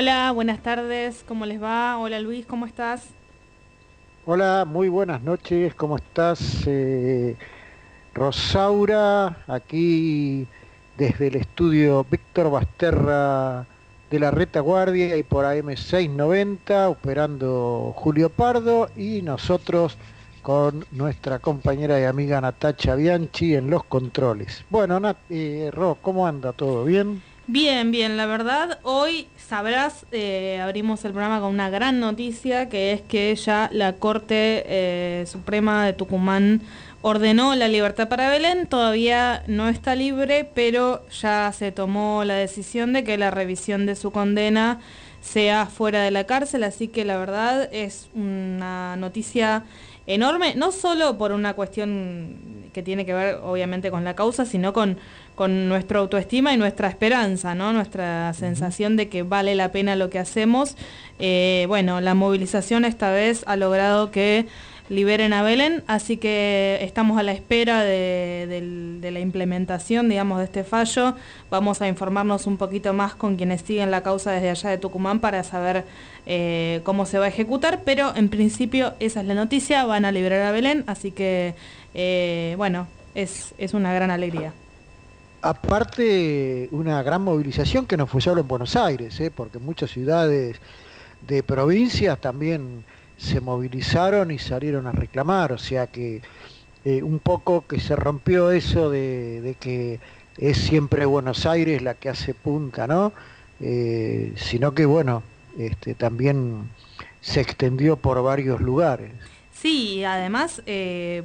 Hola, buenas tardes, ¿cómo les va? Hola Luis, ¿cómo estás? Hola, muy buenas noches, ¿cómo estás? Eh, Rosaura, aquí desde el estudio Víctor Basterra de la retaguardia y por AM690 operando Julio Pardo y nosotros con nuestra compañera y amiga Natacha Bianchi en los controles. Bueno, Nat, eh, Ro, ¿cómo anda? ¿Todo bien? Bien, bien, la verdad, hoy sabrás, eh, abrimos el programa con una gran noticia, que es que ya la Corte eh, Suprema de Tucumán ordenó la libertad para Belén, todavía no está libre, pero ya se tomó la decisión de que la revisión de su condena sea fuera de la cárcel, así que la verdad es una noticia enorme, no solo por una cuestión que tiene que ver obviamente con la causa, sino con con nuestra autoestima y nuestra esperanza, ¿no? nuestra sensación de que vale la pena lo que hacemos. Eh, bueno, la movilización esta vez ha logrado que liberen a Belén, así que estamos a la espera de, la implementación, digamos, de este fallo. Vamos a informarnos un poquito más con quienes siguen la causa desde allá de Tucumán para saber eh, cómo se va a ejecutar, pero en principio esa es la noticia, van a liberar a Belén, así que, eh, bueno, es, es una gran alegría. Aparte, una gran movilización que no fue solo en Buenos Aires, ¿eh? porque muchas ciudades de provincias también se movilizaron y salieron a reclamar, o sea que un poco que se rompió eso de, que es siempre Buenos Aires la que hace punta, ¿no? Sino que bueno, este, también se extendió por varios lugares. Sí, además,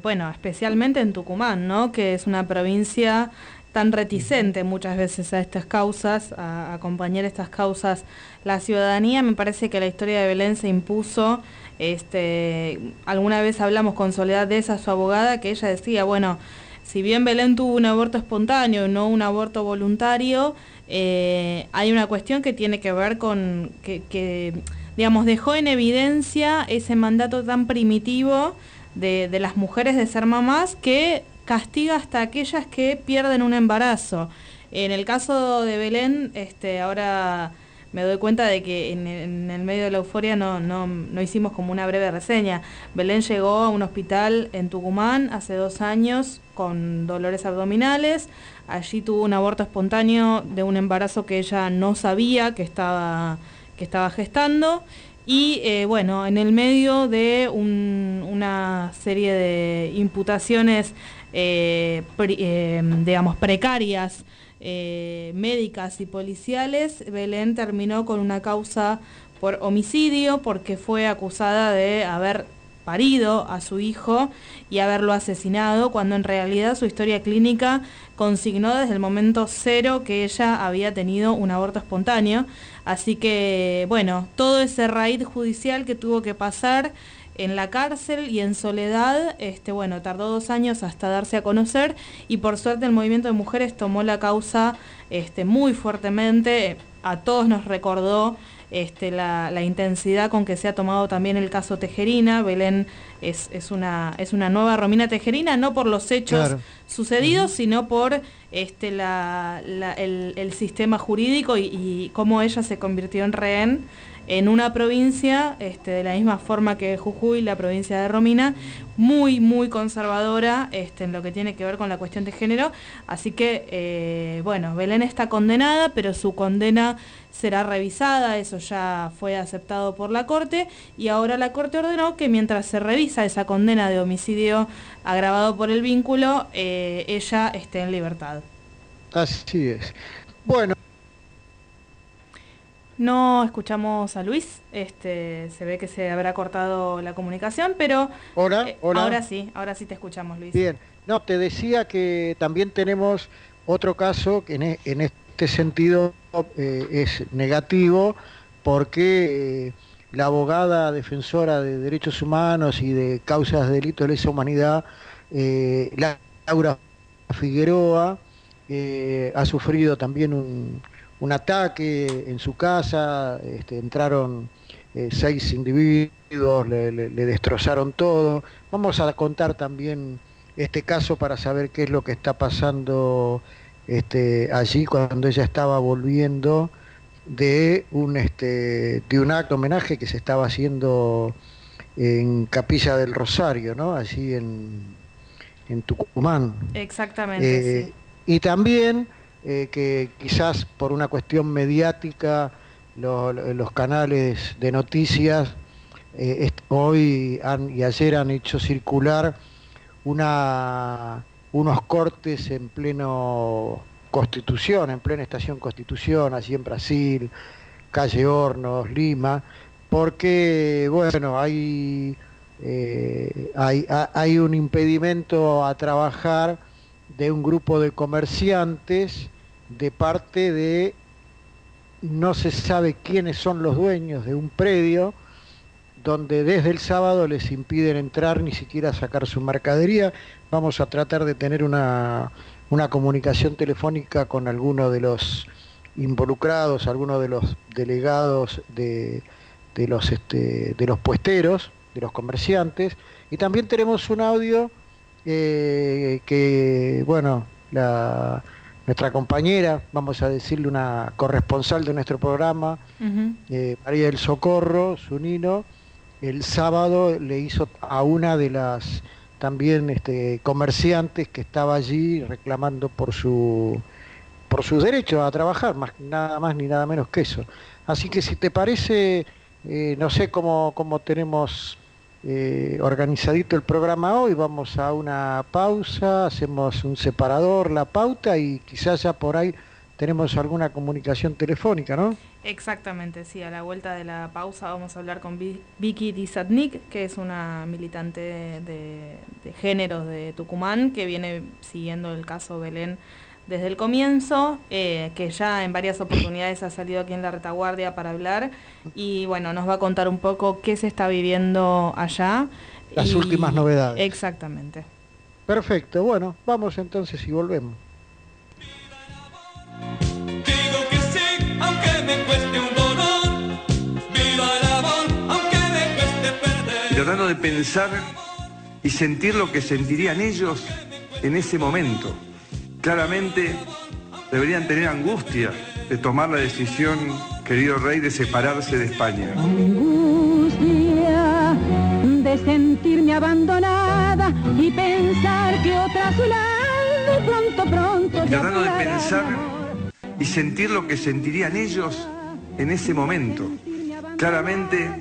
bueno, especialmente en Tucumán, ¿no? Que es una provincia tan reticente muchas veces a estas causas, a acompañar estas causas la ciudadanía. Me parece que la historia de Belén se impuso. Este, alguna vez hablamos con Soledad de esa, su abogada, que ella decía, bueno, si bien Belén tuvo un aborto espontáneo no un aborto voluntario, eh, hay una cuestión que tiene que ver con que, digamos, dejó en evidencia ese mandato tan primitivo de, de las mujeres de ser mamás que castiga hasta aquellas que pierden un embarazo. En el caso de Belén, este, ahora me doy cuenta de que en, el medio de la euforia no, no, no, hicimos como una breve reseña. Belén llegó a un hospital en Tucumán hace dos años con dolores abdominales. Allí tuvo un aborto espontáneo de un embarazo que ella no sabía que estaba, que estaba gestando. Y eh, bueno, en el medio de una serie de imputaciones eh, eh, digamos, precarias eh, médicas y policiales, Belén terminó con una causa por homicidio porque fue acusada de haber parido a su hijo y haberlo asesinado, cuando en realidad su historia clínica consignó desde el momento cero que ella había tenido un aborto espontáneo. Así que, bueno, todo ese raíz judicial que tuvo que pasar en la cárcel y en soledad, este, bueno, tardó dos años hasta darse a conocer y por suerte el movimiento de mujeres tomó la causa este, muy fuertemente, a todos nos recordó este, la, intensidad con que se ha tomado también el caso Tejerina. Belén es, es, una, es una nueva Romina Tejerina, no por los hechos sucedidos, sino por este, la, el, sistema jurídico y, y cómo ella se convirtió en rehén en una provincia, este, de la misma forma que Jujuy, la provincia de Romina, muy, muy conservadora este, en lo que tiene que ver con la cuestión de género. Así que, eh, bueno, Belén está condenada, pero su condena será revisada, eso ya fue aceptado por la Corte, y ahora la Corte ordenó que mientras se revisa esa condena de homicidio agravado por el vínculo, eh, ella esté en libertad. Así es. Bueno. No escuchamos a Luis, este, se ve que se habrá cortado la comunicación, pero hola, eh, ahora sí, ahora sí te escuchamos, Luis. Bien, no, te decía que también tenemos otro caso que en, e, este sentido eh, es negativo porque eh, la abogada defensora de derechos humanos y de causas de delitos de lesa humanidad, Laura Figueroa, ha sufrido también un un ataque en su casa, este, entraron eh, seis individuos, le, destrozaron todo. Vamos a contar también este caso para saber qué es lo que está pasando este, allí cuando ella estaba volviendo de un, este, de un acto homenaje que se estaba haciendo en Capilla del Rosario, ¿no? Allí en, en Tucumán. Exactamente. Eh, y también eh, que quizás por una cuestión mediática los canales de noticias eh, hoy y ayer han hecho circular unos cortes en pleno Constitución, en plena estación Constitución, allí en Brasil, calle Hornos, Lima, porque, bueno, hay, eh, hay un impedimento a trabajar de un grupo de comerciantes de parte de no se sabe quiénes son los dueños de un predio donde desde el sábado les impiden entrar ni siquiera sacar su mercadería. Vamos a tratar de tener una, una comunicación telefónica con alguno de los involucrados, alguno de los delegados de, de los, este, de los puesteros, de los comerciantes, y también tenemos un audio eh, que, bueno, la, nuestra compañera, vamos a decirle una corresponsal de nuestro programa, eh, María del Socorro, su nino, el sábado le hizo a una de las también este, comerciantes que estaba allí reclamando por su por sus derechos a trabajar, más nada más ni nada menos que eso. Así que si te parece, eh, no sé cómo, cómo tenemos eh, organizadito el programa hoy, vamos a una pausa, hacemos un separador, la pauta y quizás ya por ahí tenemos alguna comunicación telefónica, ¿no? Exactamente, sí, a la vuelta de la pausa vamos a hablar con Vicky Dizatnik, que es una militante de, géneros de Tucumán, que viene siguiendo el caso Belén desde el comienzo, eh, que ya en varias oportunidades ha salido aquí en la retaguardia para hablar y bueno, nos va a contar un poco qué se está viviendo allá. Las últimas novedades. Exactamente. Perfecto, bueno, vamos entonces y volvemos. tratando de pensar y sentir lo que sentirían ellos en ese momento. Claramente deberían tener angustia de tomar la decisión, querido rey, de separarse de España. Angustia de sentirme abandonada y pensar que otra su lado pronto, pronto. tratando de pensar y sentir lo que sentirían ellos en ese momento. Claramente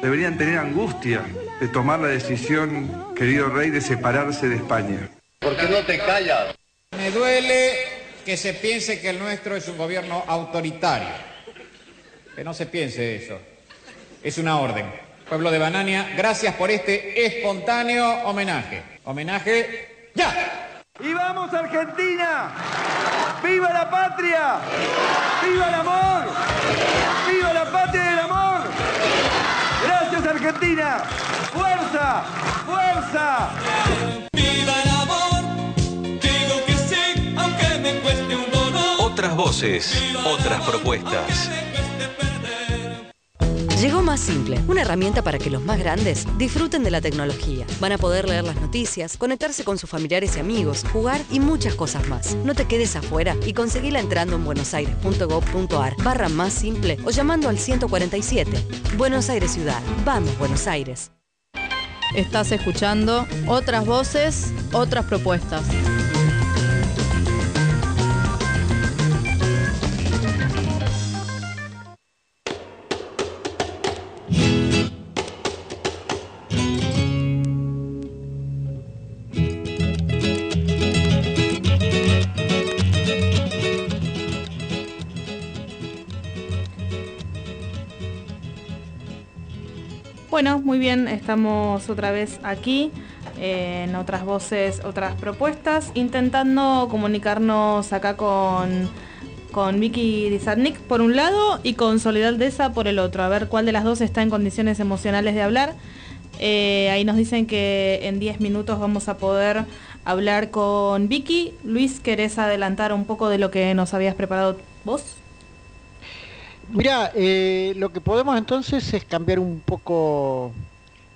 deberían tener angustia de tomar la decisión, querido rey, de separarse de España. ¿Por qué no te callas? Me duele que se piense que el nuestro es un gobierno autoritario. Que no se piense eso. Es una orden. Pueblo de Banania, gracias por este espontáneo homenaje. Homenaje ya. ¡Y vamos Argentina! ¡Viva la patria! ¡Viva el amor! ¡Viva la patria y el amor! Gracias Argentina. Fuerza, fuerza. Viva Otras voces, otras propuestas. Llegó Más Simple, una herramienta para que los más grandes disfruten de la tecnología. Van a poder leer las noticias, conectarse con sus familiares y amigos, jugar y muchas cosas más. No te quedes afuera y conseguila entrando en buenosaires.gov.ar barra más simple o llamando al 147. Buenos Aires Ciudad. Vamos, Buenos Aires. Estás escuchando otras voces, otras propuestas. Bueno, muy bien, estamos otra vez aquí eh, en otras voces, otras propuestas, intentando comunicarnos acá con, con Vicky Dizarnik por un lado y con Soledad Deza por el otro, a ver cuál de las dos está en condiciones emocionales de hablar. Eh, ahí nos dicen que en 10 minutos vamos a poder hablar con Vicky. Luis, ¿querés adelantar un poco de lo que nos habías preparado vos? Mira, eh, lo que podemos entonces es cambiar un poco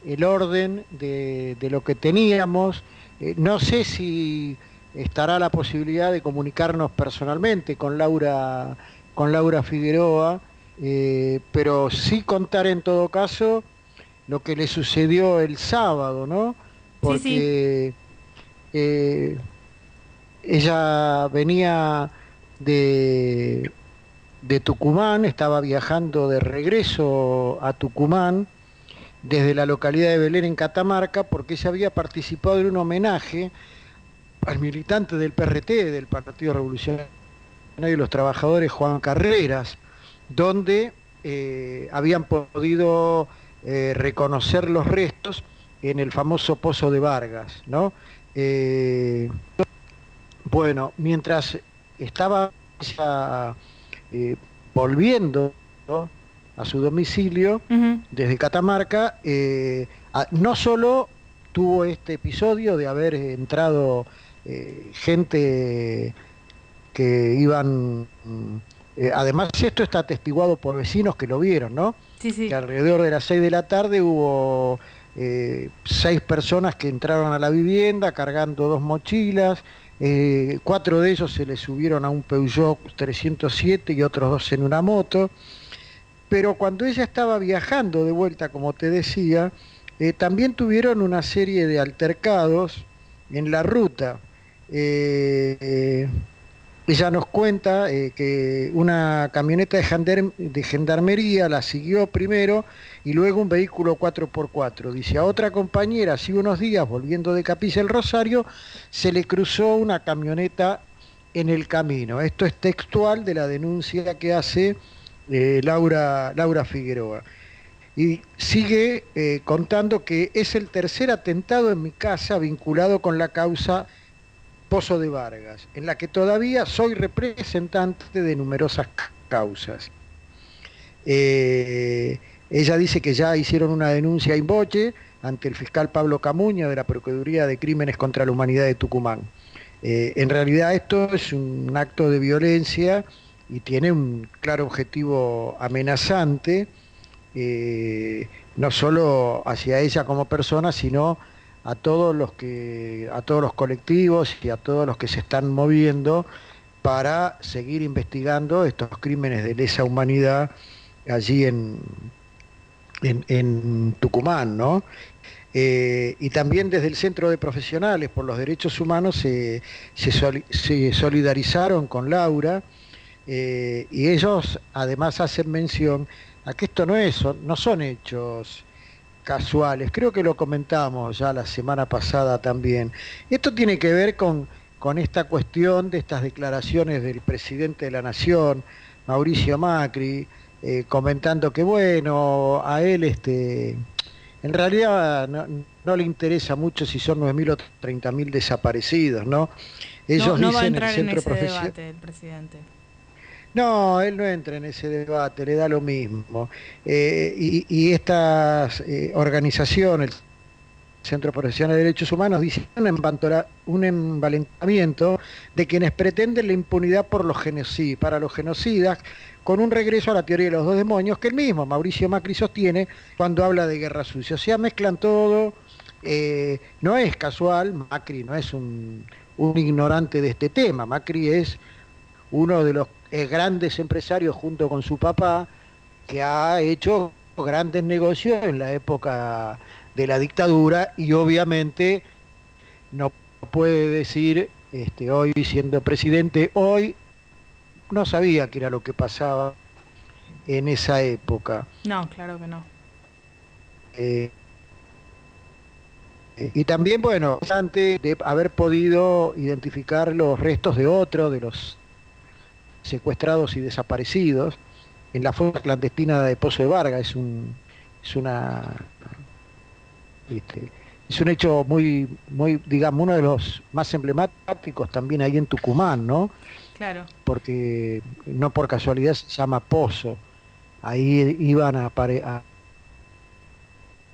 el orden de, lo que teníamos. Eh, no sé si estará la posibilidad de comunicarnos personalmente con Laura con Laura Figueroa, eh, pero sí contar en todo caso lo que le sucedió el sábado, ¿no? Porque ella venía de, de Tucumán, estaba viajando de regreso a Tucumán desde la localidad de Belén en Catamarca, porque ella había participado en un homenaje al militante del PRT, del Partido Revolucionario de los Trabajadores, Juan Carreras, donde eh, habían podido eh, reconocer los restos en el famoso Pozo de Vargas, ¿no? Eh, bueno, mientras estaba ella, volviendo a su domicilio desde Catamarca, no solo tuvo este episodio de haber entrado gente que iban eh, además, esto está atestiguado por vecinos que lo vieron, ¿no? Sí, sí. Que alrededor de las 6 de la tarde hubo eh, seis personas que entraron a la vivienda cargando dos mochilas. Eh, cuatro de ellos se les subieron a un Peugeot 307 y otros dos en una moto. Pero cuando ella estaba viajando de vuelta, como te decía, también tuvieron una serie de altercados en la ruta. Ella nos cuenta eh, que una camioneta de, gendarmería la siguió primero y luego un vehículo 4x4. Dice, a otra compañera, hace unos días, volviendo de Capilla el Rosario, se le cruzó una camioneta en el camino. Esto es textual de la denuncia que hace eh, Laura, Figueroa. Y sigue eh, contando que es el tercer atentado en mi casa vinculado con la causa De Vargas, en la que todavía soy representante de numerosas causas. Eh, ella dice que ya hicieron una denuncia in boche ante el fiscal Pablo Camuña de la Procuraduría de Crímenes contra la Humanidad de Tucumán. Eh, en realidad esto es un acto de violencia y tiene un claro objetivo amenazante, eh, no solo hacia ella como persona, sino a todos los que a todos los colectivos y a todos los que se están moviendo para seguir investigando estos crímenes de lesa humanidad allí en, en, Tucumán, ¿no? Eh, y también desde el Centro de Profesionales por los Derechos Humanos se, se, solidarizaron con Laura eh, y ellos además hacen mención a que esto no, es, no son hechos casuales. Creo que lo comentamos ya la semana pasada también. Esto tiene que ver con, con esta cuestión de estas declaraciones del presidente de la Nación, Mauricio Macri, eh, comentando que bueno, a él este, en realidad no, le interesa mucho si son 9.000 o 30.000 desaparecidos, ¿no? Ellos no, va a entrar en, ese debate el presidente. No, él no entra en ese debate, le da lo mismo. Eh, y, estas eh, organizaciones, el Centro Profesional de Derechos Humanos, dicen un envalentamiento de quienes pretenden la impunidad por los para los genocidas, con un regreso a la teoría de los dos demonios que el mismo Mauricio Macri sostiene cuando habla de guerra sucia. O sea, mezclan todo, eh, no es casual, Macri no es un, un ignorante de este tema, Macri es uno de los grandes empresarios junto con su papá, que ha hecho grandes negocios en la época de la dictadura y obviamente no puede decir este, hoy siendo presidente, hoy no sabía qué era lo que pasaba en esa época. No, claro que no. Eh, y también, bueno, antes de haber podido identificar los restos de otro de los secuestrados y desaparecidos en la fosa clandestina de Pozo de Vargas. Es un, es una este, es un hecho muy, muy, digamos, uno de los más emblemáticos también ahí en Tucumán, ¿no? Claro. Porque no por casualidad se llama Pozo. Ahí iban a,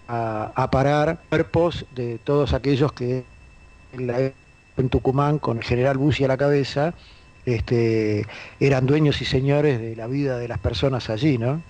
a, a parar cuerpos de todos aquellos que en, en Tucumán, con el general Bussi a la cabeza, este, eran dueños y señores de la vida de las personas allí, ¿no?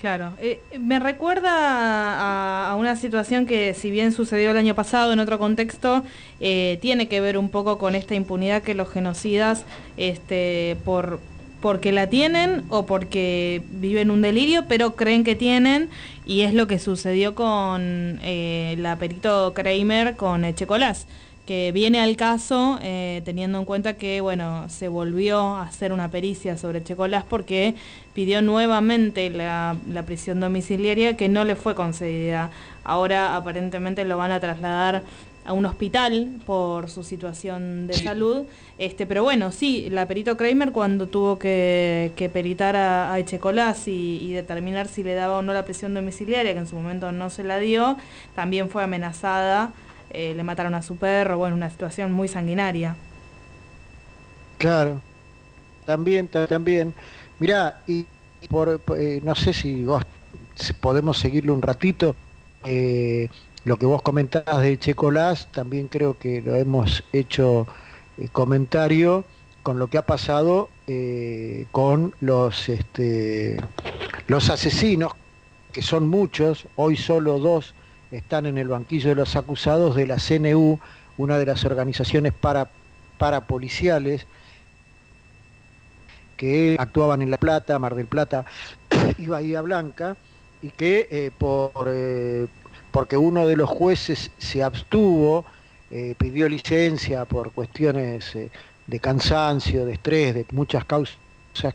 Claro, eh, me recuerda a, una situación que si bien sucedió el año pasado en otro contexto, eh, tiene que ver un poco con esta impunidad que los genocidas, este, por porque la tienen o porque viven un delirio, pero creen que tienen, y es lo que sucedió con eh, la perito Kramer con Echecolás, que viene al caso eh, teniendo en cuenta que, bueno, se volvió a hacer una pericia sobre Echecolás porque pidió nuevamente la, la prisión domiciliaria que no le fue concedida. Ahora aparentemente lo van a trasladar a un hospital por su situación de salud. Este, pero bueno, sí, la perito Kramer cuando tuvo que, que peritar a, a Echecolás y, y determinar si le daba o no la prisión domiciliaria, que en su momento no se la dio, también fue amenazada, eh, le mataron a su perro, bueno, una situación muy sanguinaria. Claro, también, ta- también. Mirá, y eh, no sé si vos podemos seguirlo un ratito. eh, lo que vos comentabas de Checolás, también creo que lo hemos hecho comentario con lo que ha pasado con los, este, los asesinos, que son muchos, hoy solo dos están en el banquillo de los acusados de la CNU, una de las organizaciones para, parapoliciales que actuaban en La Plata, Mar del Plata y Bahía Blanca, y que eh, por, eh, porque uno de los jueces se abstuvo, eh, pidió licencia por cuestiones de cansancio, de estrés, de muchas causas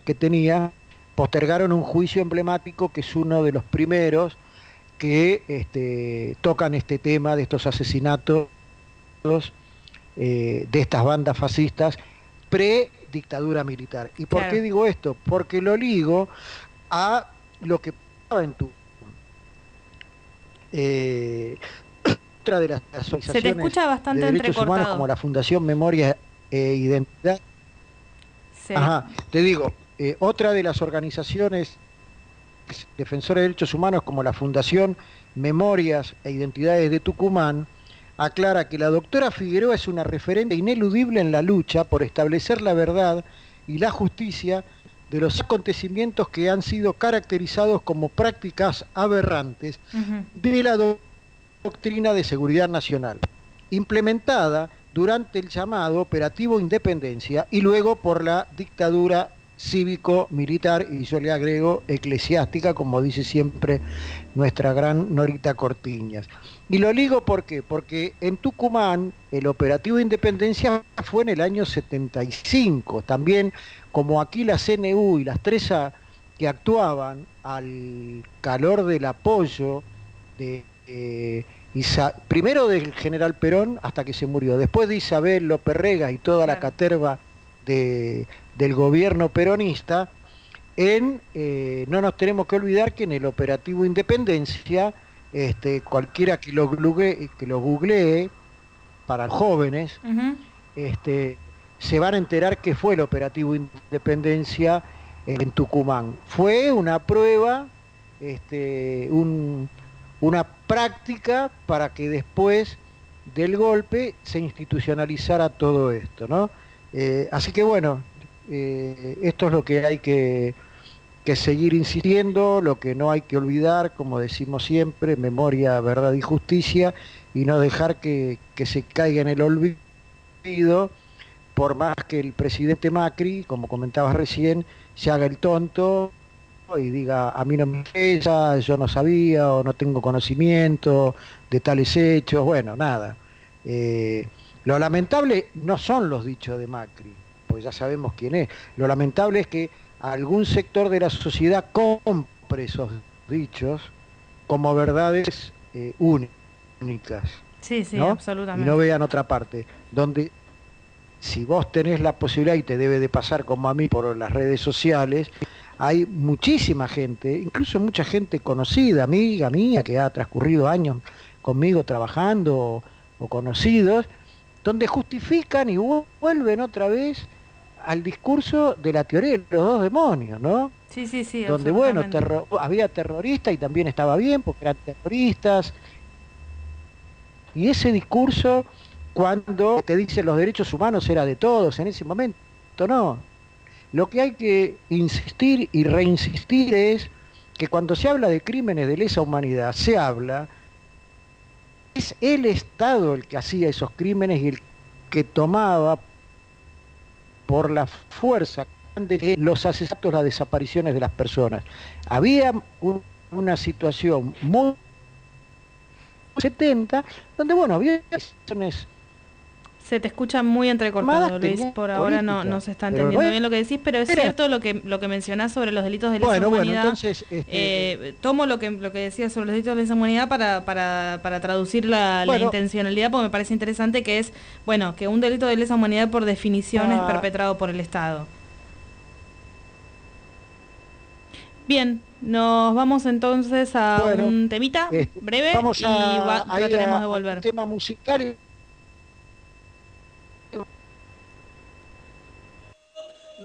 que tenía, postergaron un juicio emblemático que es uno de los primeros que este, tocan este tema de estos asesinatos eh, de estas bandas fascistas pre-dictadura militar. ¿Y por Claro. qué digo esto? Porque lo ligo a lo que pasaba en tu... eh, otra de las asociaciones Se te escucha bastante de derechos humanos como la Fundación Memoria e Identidad. Sí. Ajá, te digo, eh, otra de las organizaciones defensoras de derechos humanos como la Fundación Memorias e Identidades de Tucumán aclara que la doctora Figueroa es una referente ineludible en la lucha por establecer la verdad y la justicia de los acontecimientos que han sido caracterizados como prácticas aberrantes de la do- doctrina de seguridad nacional, implementada durante el llamado Operativo Independencia y luego por la dictadura cívico-militar y yo le agrego eclesiástica, como dice siempre nuestra gran Norita Cortiñas. Y lo ligo ¿por qué? Porque en Tucumán el Operativo Independencia fue en el año 75, también como aquí la CNU y las tres a- que actuaban al calor del apoyo de eh, Isa- primero del general Perón hasta que se murió, después de Isabel López Rega y toda la caterva de- del gobierno peronista, en, eh, no nos tenemos que olvidar que en el operativo Independencia, este, cualquiera que lo, google- que lo googlee, para jóvenes, este, se van a enterar que fue el operativo Independencia en Tucumán. Fue una prueba, este, un- una práctica para que después del golpe se institucionalizara todo esto, ¿no? Eh, así que bueno, eh, esto es lo que hay que, seguir insistiendo, lo que no hay que olvidar, como decimos siempre, memoria, verdad y justicia, y no dejar que, que se caiga en el olvido, por más que el presidente Macri, como comentabas recién, se haga el tonto y diga, a mí no me interesa, yo no sabía o no tengo conocimiento de tales hechos, bueno, nada. Eh, lo lamentable no son los dichos de Macri, pues ya sabemos quién es. Lo lamentable es que algún sector de la sociedad compre esos dichos como verdades eh, únicas. Sí, sí, ¿no? absolutamente. Y no vean otra parte, donde si vos tenés la posibilidad y te debe de pasar como a mí por las redes sociales, hay muchísima gente, incluso mucha gente conocida, amiga mía, que ha transcurrido años conmigo trabajando o, o conocidos, donde justifican y vu- vuelven otra vez al discurso de la teoría de los dos demonios, ¿no? Sí, sí, sí. donde bueno, terro- había terroristas y también estaba bien porque eran terroristas. Y ese discurso, cuando te dicen los derechos humanos, era de todos, en ese momento no. Lo que hay que insistir y reinsistir es que cuando se habla de crímenes de lesa humanidad, se habla, es el Estado el que hacía esos crímenes y el que tomaba por la fuerza de los asesinatos, las desapariciones de las personas. Había un- una situación muy 70, donde bueno, había Se te escucha muy entrecortado, Luis. Por ahora no, no se está entendiendo bueno, bien lo que decís, pero es cierto lo que lo que mencionás sobre los delitos de lesa Bueno, bueno, humanidad. entonces, este- Eh, tomo lo que lo que decías sobre los delitos de lesa humanidad para, para, para traducir la, intencionalidad, porque me parece interesante que es, bueno, que un delito de lesa humanidad por definición es Ah. perpetrado por el Estado. Bien, nos vamos entonces a Bueno, un temita este, breve vamos y va- a trataremos a- de volver. tema musical.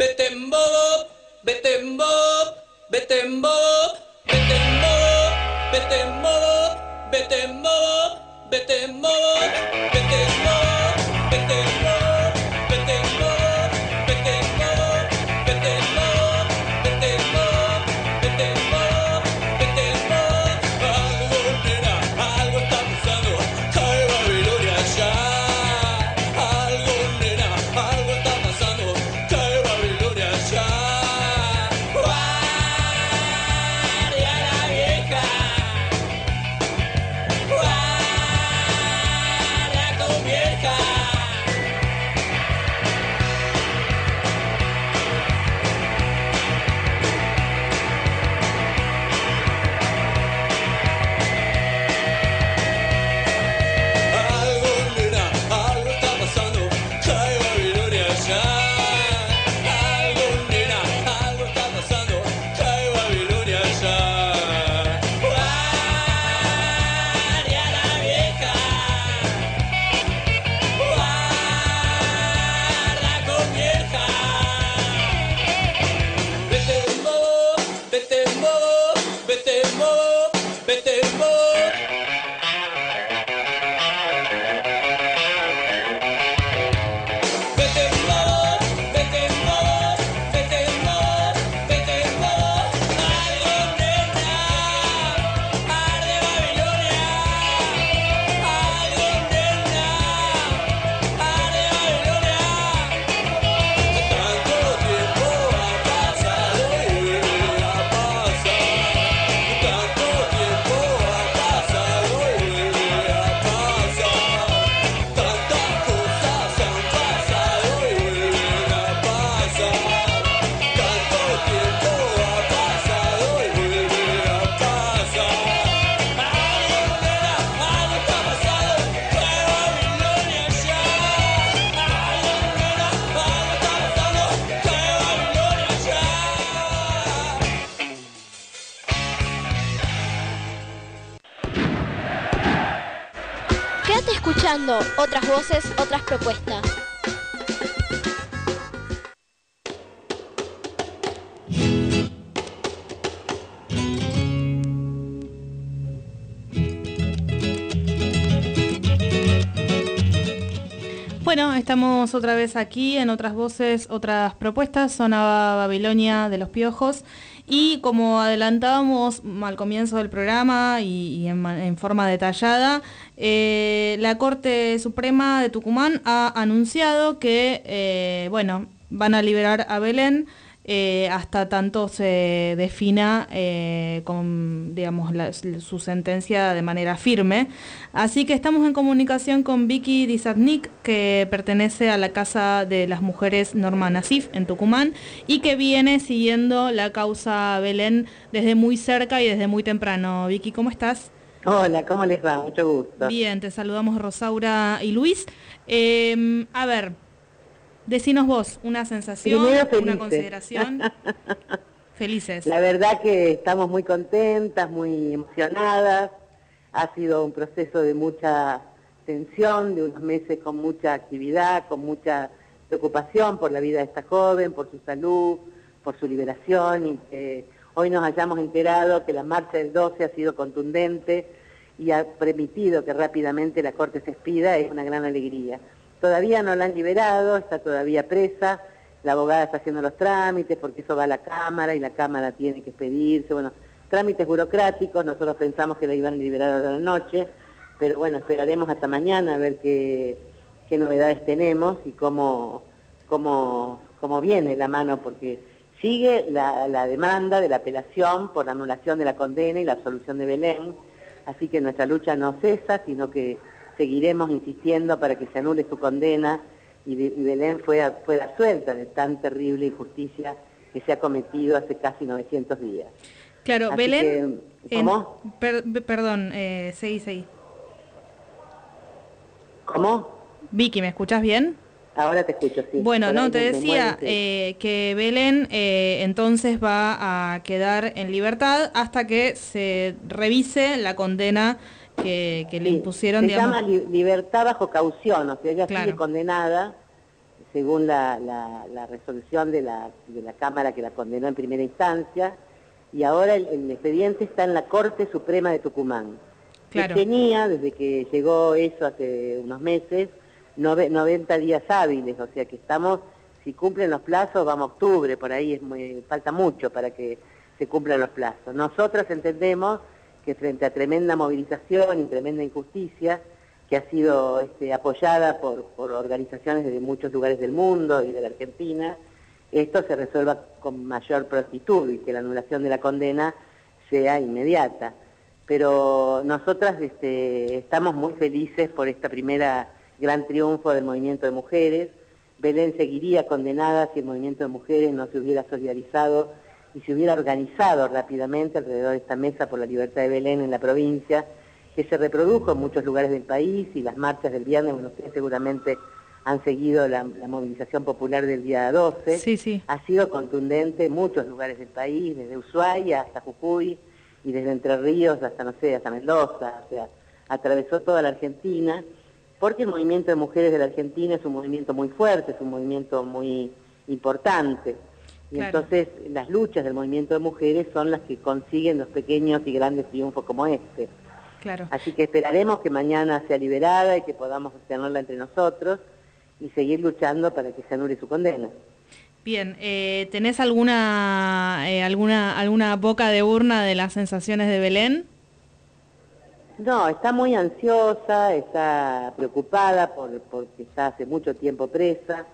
beten bob, beten bob, beten bob, beten bob, beten bob, beten bob, beten bob. Voces, otras propuestas. Bueno, estamos otra vez aquí en otras voces, otras propuestas. Sonaba Babilonia de los Piojos. Y como adelantábamos al comienzo del programa y, en forma detallada, eh, la Corte Suprema de Tucumán ha anunciado que, eh, bueno, van a liberar a Belén eh, hasta tanto se defina eh, con, digamos, la- su sentencia de manera firme. Así que estamos en comunicación con Vicky Dizatnik, que pertenece a la Casa de las Mujeres Norma Nasif en Tucumán y que viene siguiendo la causa Belén desde muy cerca y desde muy temprano. Vicky, ¿cómo estás? Hola, ¿cómo les va? Mucho gusto. Bien, te saludamos Rosaura y Luis. Eh, a ver, decinos vos una sensación, una consideración. Felices. La verdad que estamos muy contentas, muy emocionadas. Ha sido un proceso de mucha tensión, de unos meses con mucha actividad, con mucha preocupación por la vida de esta joven, por su salud, por su liberación y que hoy nos hayamos enterado que la marcha del 12 ha sido contundente y ha permitido que rápidamente la Corte se expida, es una gran alegría. Todavía no la han liberado, está todavía presa, la abogada está haciendo los trámites porque eso va a la Cámara y la Cámara tiene que expedirse, bueno, trámites burocráticos, nosotros pensamos que la iban a liberar a la noche, pero bueno, esperaremos hasta mañana a ver qué, qué novedades tenemos y cómo, cómo, cómo viene la mano, porque sigue la, la demanda de la apelación por la anulación de la condena y la absolución de Belén, así que nuestra lucha no cesa, sino que seguiremos insistiendo para que se anule su condena y, de- y Belén fuera, fuera suelta de tan terrible injusticia que se ha cometido hace casi 900 días. Claro, Así Belén... que, en- ¿Cómo? per- perdón, eh, seguí, seguí. ¿Cómo? Vicky, ¿me escuchas bien? Ahora te escucho, sí. Bueno, no, te decía eh, que Belén eh, entonces va a quedar en libertad hasta que se revise la condena que, que le impusieron, Se digamos. llama li- libertad bajo caución, o sea, ella Claro. sigue condenada según la, la- la resolución de la, de la Cámara que la condenó en primera instancia, y ahora el, el expediente está en la Corte Suprema de Tucumán. que Claro. tenía, desde que llegó eso hace unos meses, nove- 90 días hábiles, o sea que estamos, si cumplen los plazos, vamos a octubre, por ahí es muy, falta mucho para que se cumplan los plazos. Nosotras entendemos que frente a tremenda movilización y tremenda injusticia, que ha sido este, apoyada por, organizaciones de muchos lugares del mundo y de la Argentina, esto se resuelva con mayor prontitud y que la anulación de la condena sea inmediata. Pero nosotras este, estamos muy felices por esta primera gran triunfo del movimiento de mujeres. Belén seguiría condenada si el movimiento de mujeres no se hubiera solidarizado y se hubiera organizado rápidamente alrededor de esta mesa por la libertad de Belén en la provincia, que se reprodujo en muchos lugares del país y las marchas del viernes, bueno, ustedes seguramente han seguido la, la movilización popular del día 12. Sí, sí. Ha sido contundente en muchos lugares del país, desde Ushuaia hasta Jujuy y desde Entre Ríos hasta, no sé, hasta Mendoza, o sea, atravesó toda la Argentina, porque el movimiento de mujeres de la Argentina es un movimiento muy fuerte, es un movimiento muy importante. Y Claro. entonces las luchas del movimiento de mujeres son las que consiguen los pequeños y grandes triunfos como este. Claro. Así que esperaremos que mañana sea liberada y que podamos tenerla entre nosotros y seguir luchando para que se anule su condena. Bien, eh, ¿tenés alguna, eh, alguna, alguna boca de urna de las sensaciones de Belén? No, está muy ansiosa, está preocupada por, porque está hace mucho tiempo presa,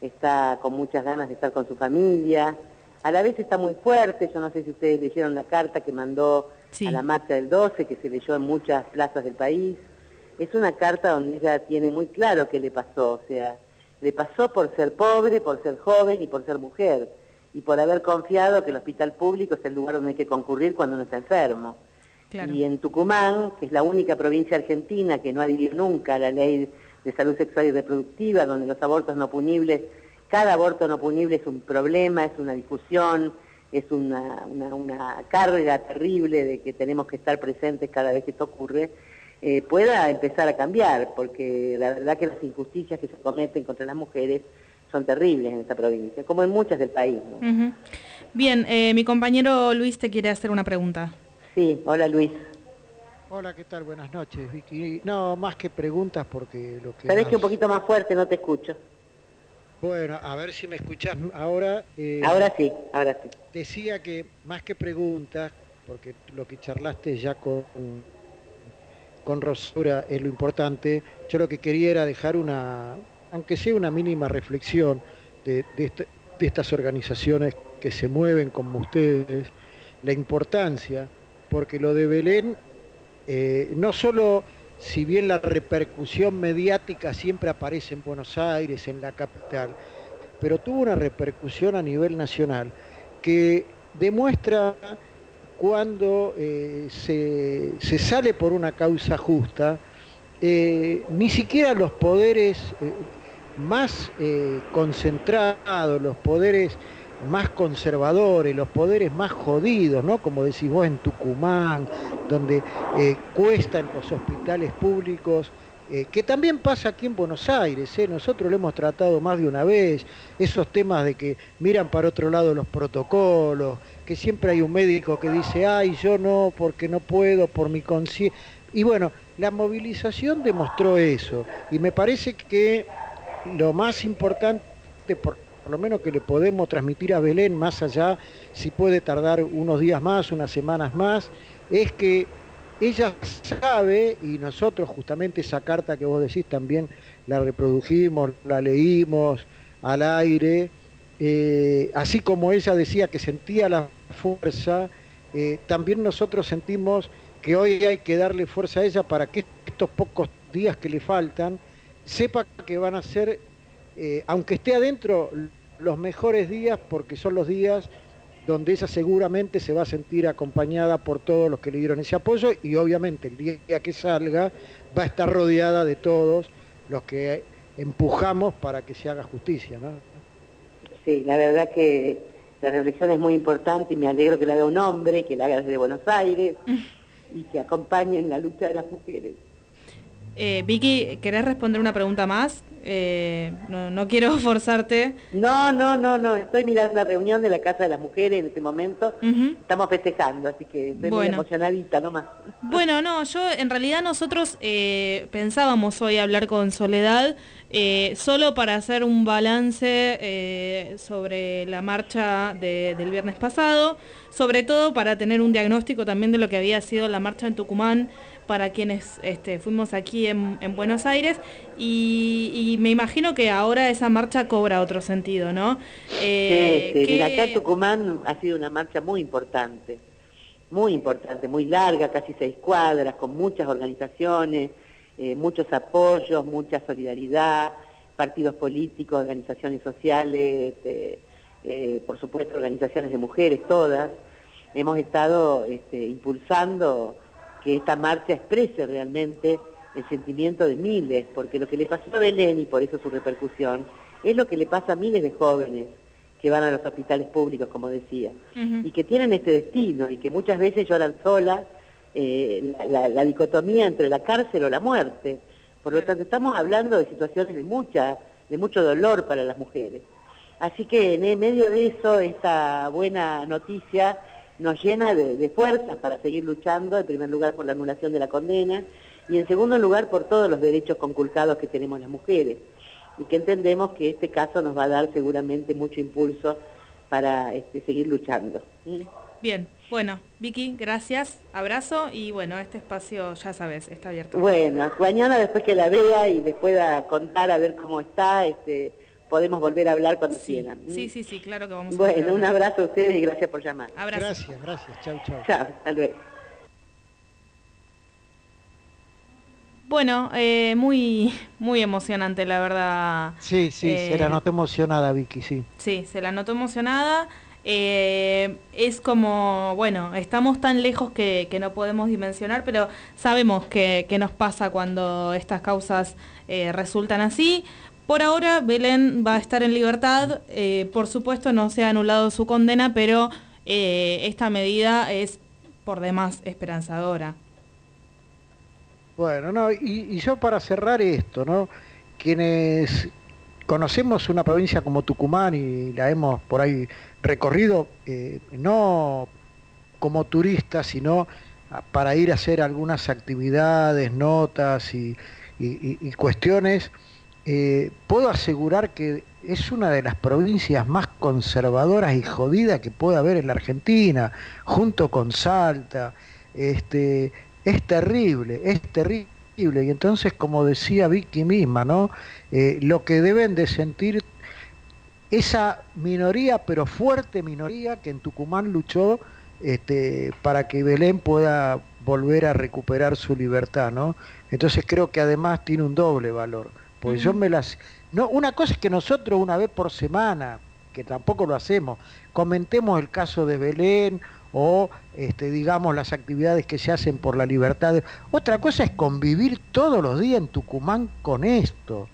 está con muchas ganas de estar con su familia, a la vez está muy fuerte, yo no sé si ustedes leyeron la carta que mandó Sí. a la marcha del 12, que se leyó en muchas plazas del país. Es una carta donde ella tiene muy claro qué le pasó, o sea, le pasó por ser pobre, por ser joven y por ser mujer, y por haber confiado que el hospital público es el lugar donde hay que concurrir cuando uno está enfermo. Claro. Y en Tucumán, que es la única provincia argentina que no adhirió nunca a la ley de salud sexual y reproductiva, donde los abortos no punibles, cada aborto no punible es un problema, es una discusión, es una, una- una carga terrible de que tenemos que estar presentes cada vez que esto ocurre, eh, pueda empezar a cambiar, porque la verdad que las injusticias que se cometen contra las mujeres son terribles en esta provincia, como en muchas del país. ¿no? Bien, eh, mi compañero Luis te quiere hacer una pregunta. Sí, hola Luis. Hola, ¿qué tal? Buenas noches, Vicky. No, más que preguntas porque lo que... Has- que un poquito más fuerte no te escucho. Bueno, a ver si me escuchás ahora. eh, Ahora sí, ahora sí. Decía que más que preguntas, porque lo que charlaste ya con, con Rosura es lo importante, yo lo que quería era dejar una, aunque sea una mínima reflexión de, de este- de estas organizaciones que se mueven como ustedes, la importancia, porque lo de Belén, eh, no solo si bien la repercusión mediática siempre aparece en Buenos Aires, en la capital, pero tuvo una repercusión a nivel nacional que demuestra cuando eh, se, se sale por una causa justa, eh, ni siquiera los poderes más concentrados, los poderes más conservadores, los poderes más jodidos, ¿no? Como decís vos en Tucumán, donde eh, cuestan los hospitales públicos, eh, que también pasa aquí en Buenos Aires, ¿eh? nosotros lo hemos tratado más de una vez, esos temas de que miran para otro lado los protocolos, que siempre hay un médico que dice, ay, yo no, porque no puedo, por mi conciencia. Y bueno, la movilización demostró eso, y me parece que lo más importante, por, por lo menos que le podemos transmitir a Belén, más allá, si puede tardar unos días más, unas semanas más, es que ella sabe, y nosotros justamente esa carta que vos decís también la reprodujimos, la leímos al aire, eh, así como ella decía que sentía la fuerza, eh, también nosotros sentimos que hoy hay que darle fuerza a ella para que estos pocos días que le faltan, sepa que van a ser, eh, aunque esté adentro, los mejores días, porque son los días donde ella seguramente se va a sentir acompañada por todos los que le dieron ese apoyo y obviamente el día que salga va a estar rodeada de todos los que empujamos para que se haga justicia. ¿no? Sí, la verdad que la reflexión es muy importante y me alegro que la haga un hombre, que la haga desde Buenos Aires y que acompañe en la lucha de las mujeres. Eh, Vicky, ¿querés responder una pregunta más? Eh, no, no, quiero forzarte. No, no, no, no. Estoy mirando la reunión de la Casa de las Mujeres en este momento. Estamos festejando, así que estoy muy emocionadita nomás. Bueno, no, yo en realidad nosotros eh, pensábamos hoy hablar con Soledad eh, solo para hacer un balance sobre la marcha de, del viernes pasado, sobre todo para tener un diagnóstico también de lo que había sido la marcha en Tucumán para quienes este, fuimos aquí en, Buenos Aires y, me imagino que ahora esa marcha cobra otro sentido, ¿no? Eh, sí, sí. acá en Tucumán ha sido una marcha muy importante, muy importante, muy larga, casi seis cuadras, con muchas organizaciones, eh, muchos apoyos, mucha solidaridad, partidos políticos, organizaciones sociales, este, eh, por supuesto organizaciones de mujeres, todas. Hemos estado este, impulsando que esta marcha exprese realmente el sentimiento de miles, porque lo que le pasó a Belén, y por eso su repercusión, es lo que le pasa a miles de jóvenes que van a los hospitales públicos, como decía, y que tienen este destino, y que muchas veces lloran solas, eh, la, dicotomía entre la cárcel o la muerte. Por lo tanto, estamos hablando de situaciones de, mucha, de mucho dolor para las mujeres. Así que en medio de eso, esta buena noticia nos llena de, fuerzas para seguir luchando, en primer lugar por la anulación de la condena y en segundo lugar por todos los derechos conculcados que tenemos las mujeres y que entendemos que este caso nos va a dar seguramente mucho impulso para este, seguir luchando. Bien, bueno, Vicky, gracias, abrazo y bueno, este espacio ya sabes, está abierto. Bueno, mañana después que la vea y les pueda contar a ver cómo está, este, podemos volver a hablar cuando sí, quieran. Sí, sí, sí, claro que vamos a Bueno, un abrazo a ustedes y gracias por llamar. Abrazo. Gracias, gracias. Chao, chao. Chao, hasta luego. Bueno, eh, muy, muy emocionante, la verdad. Sí, sí, se la eh, notó emocionada, Vicky, sí. Sí, se la notó emocionada. Eh, es como, bueno, estamos tan lejos que, que no podemos dimensionar, pero sabemos que, que, nos pasa cuando estas causas resultan así. Por ahora, Belén va a estar en libertad. Eh, por supuesto, no se ha anulado su condena, pero eh, esta medida es por demás esperanzadora. Bueno, no, y, yo para cerrar esto, ¿no? Quienes conocemos una provincia como Tucumán y la hemos por ahí recorrido, eh, no como turistas, sino para ir a hacer algunas actividades, notas y cuestiones eh, puedo asegurar que es una de las provincias más conservadoras y jodidas que puede haber en la Argentina, junto con Salta. Este, es terrible, es terrible. Y entonces, como decía Vicky misma, ¿no? Eh, lo que deben de sentir esa minoría, pero fuerte minoría, que en Tucumán luchó este, para que Belén pueda volver a recuperar su libertad, ¿no? Entonces creo que además tiene un doble valor pues yo me las... No, una cosa es que nosotros una vez por semana, que tampoco lo hacemos, comentemos el caso de Belén o este, digamos las actividades que se hacen por la libertad. Otra cosa es convivir todos los días en Tucumán con esto.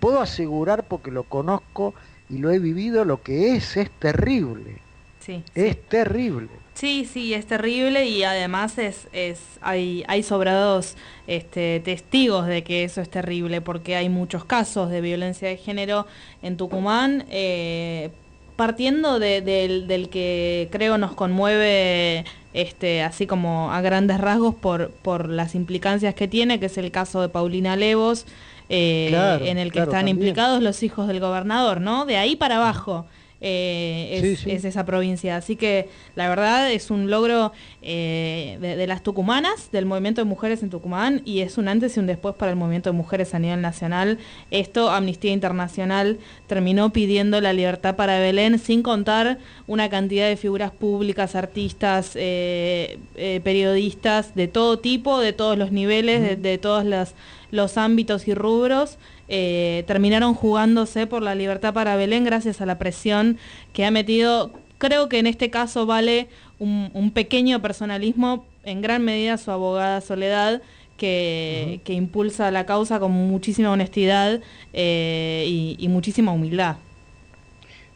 Puedo asegurar porque lo conozco y lo he vivido, lo que es es terrible. Sí, es terrible. Sí, sí, es terrible y además es, es hay, hay sobrados este, testigos de que eso es terrible porque hay muchos casos de violencia de género en Tucumán, eh, partiendo del, del, que creo nos conmueve este, así como a grandes rasgos por, por las implicancias que tiene, que es el caso de Paulina Levos, eh, en el que están implicados los hijos del gobernador, ¿no? De ahí para abajo. Eh, es, es esa provincia. Así que la verdad es un logro eh, de, de las tucumanas, del movimiento de mujeres en Tucumán, y es un antes y un después para el movimiento de mujeres a nivel nacional. Esto Amnistía Internacional terminó pidiendo la libertad para Belén sin contar una cantidad de figuras públicas, artistas, eh, eh, periodistas de todo tipo, de todos los niveles, de, de todos los, los ámbitos y rubros. eh, terminaron jugándose por la libertad para Belén gracias a la presión que ha metido, creo que en este caso vale un, un pequeño personalismo, en gran medida su abogada Soledad, que, que impulsa la causa con muchísima honestidad eh, y, y muchísima humildad.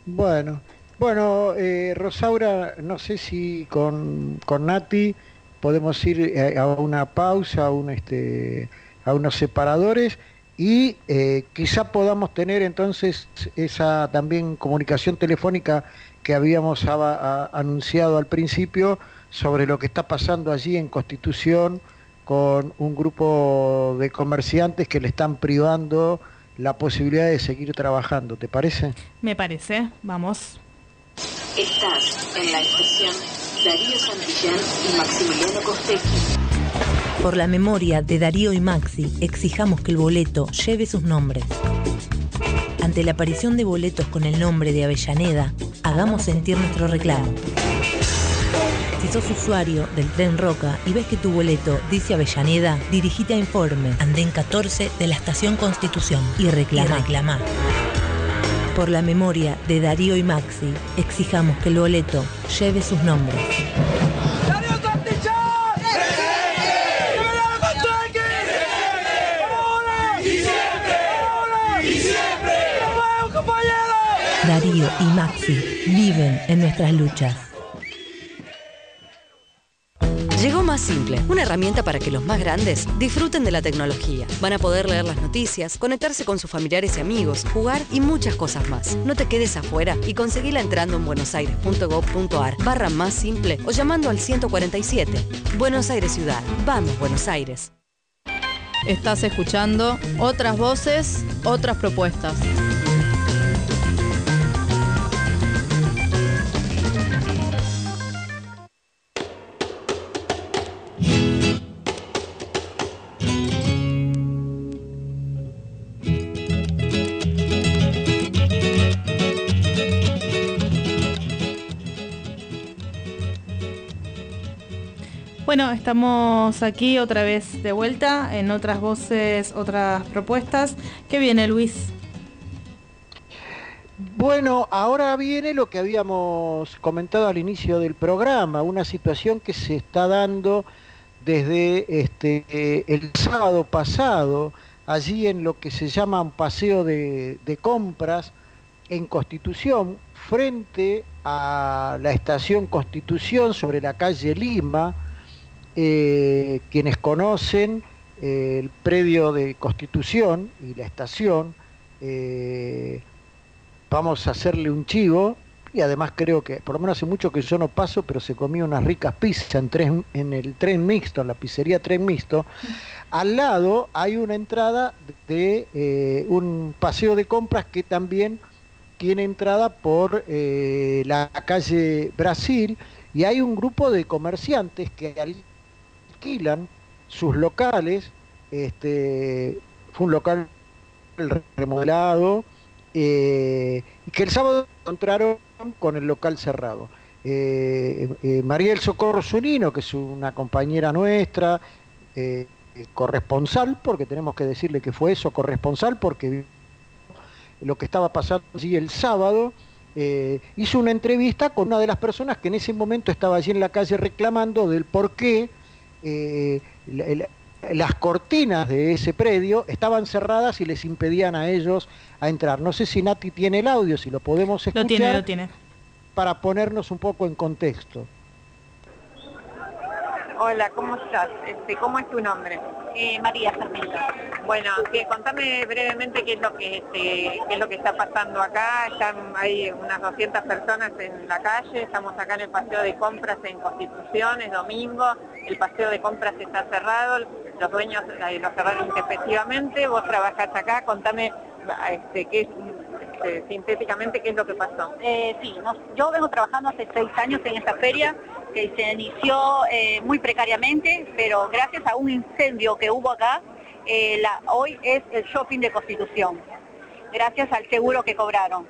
Bueno, bueno, eh, Rosaura, no sé si con, con Nati podemos ir eh, a, a una pausa, a, un, este, a unos separadores y eh, quizá podamos tener entonces esa también comunicación telefónica que habíamos a- a- anunciado al principio sobre lo que está pasando allí en Constitución con un grupo de comerciantes que le están privando la posibilidad de seguir trabajando, ¿te parece? Me parece, vamos. Estás en la estación Darío Santillán y Maximiliano Costecchi. Por la memoria de Darío y Maxi, exijamos que el boleto lleve sus nombres. Ante la aparición de boletos con el nombre de Avellaneda, hagamos sentir nuestro reclamo. Si sos usuario del tren Roca y ves que tu boleto dice Avellaneda, dirigite a Informe, andén 14 de la estación Constitución y reclama. Y. Por la memoria de Darío y Maxi, exijamos que el boleto lleve sus nombres. Darío y Maxi viven en nuestras luchas. Simple, una herramienta para que los más grandes disfruten de la tecnología. Van a poder leer las noticias, conectarse con sus familiares y amigos, jugar y muchas cosas más. No te quedes afuera y conseguila entrando en buenosaires.gov.ar barra más simple o llamando al 147. Buenos Aires Ciudad. Vamos, Buenos Aires. Estás escuchando otras voces, otras propuestas. Bueno, estamos aquí otra vez de vuelta en otras voces, otras propuestas. ¿Qué viene, Luis? Bueno, ahora viene lo que habíamos comentado al inicio del programa, una situación que se está dando desde este, eh, el sábado pasado, allí en lo que se llama un paseo de, de compras en Constitución, frente a la estación Constitución sobre la calle Lima, eh, quienes conocen eh, el predio de Constitución y la estación, eh, vamos a hacerle un chivo y además creo que, por lo menos hace mucho que yo no paso, pero se comía unas ricas pizzas en, el tren mixto, en la pizzería tren mixto. Al lado hay una entrada de un paseo de compras que también tiene entrada por la calle Brasil y hay un grupo de comerciantes que alquilan sus locales, este, fue un local remodelado, eh, que el sábado encontraron con el local cerrado. Eh, eh, María del Socorro Zunino, que es una compañera nuestra, eh, corresponsal, porque tenemos que decirle que fue eso, corresponsal, porque lo que estaba pasando allí el sábado, eh, hizo una entrevista con una de las personas que en ese momento estaba allí en la calle reclamando del por qué eh, la- la- las cortinas de ese predio estaban cerradas y les impedían a ellos a entrar. No sé si Nati tiene el audio, si lo podemos escuchar. Lo tiene, lo tiene. Para ponernos un poco en contexto. Hola, ¿cómo estás? Este, ¿Cómo es tu nombre? María Sarmiento. Bueno, que contame brevemente qué es lo que este, qué es lo que está pasando acá. Están hay unas 200 personas en la calle. Estamos acá en el paseo de compras en Constitución. Es domingo. El paseo de compras está cerrado. Los dueños eh, lo cerraron intempestivamente. Vos trabajás acá. Contame este, qué es este, sintéticamente qué es lo que pasó. Eh, sí, nos- yo vengo trabajando hace seis años en esta feria que se inició eh, muy precariamente, pero gracias a un incendio que hubo acá, eh, la- hoy es el shopping de Constitución, gracias al seguro que cobraron.